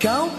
Kau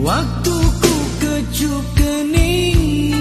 Waktuku kecup kening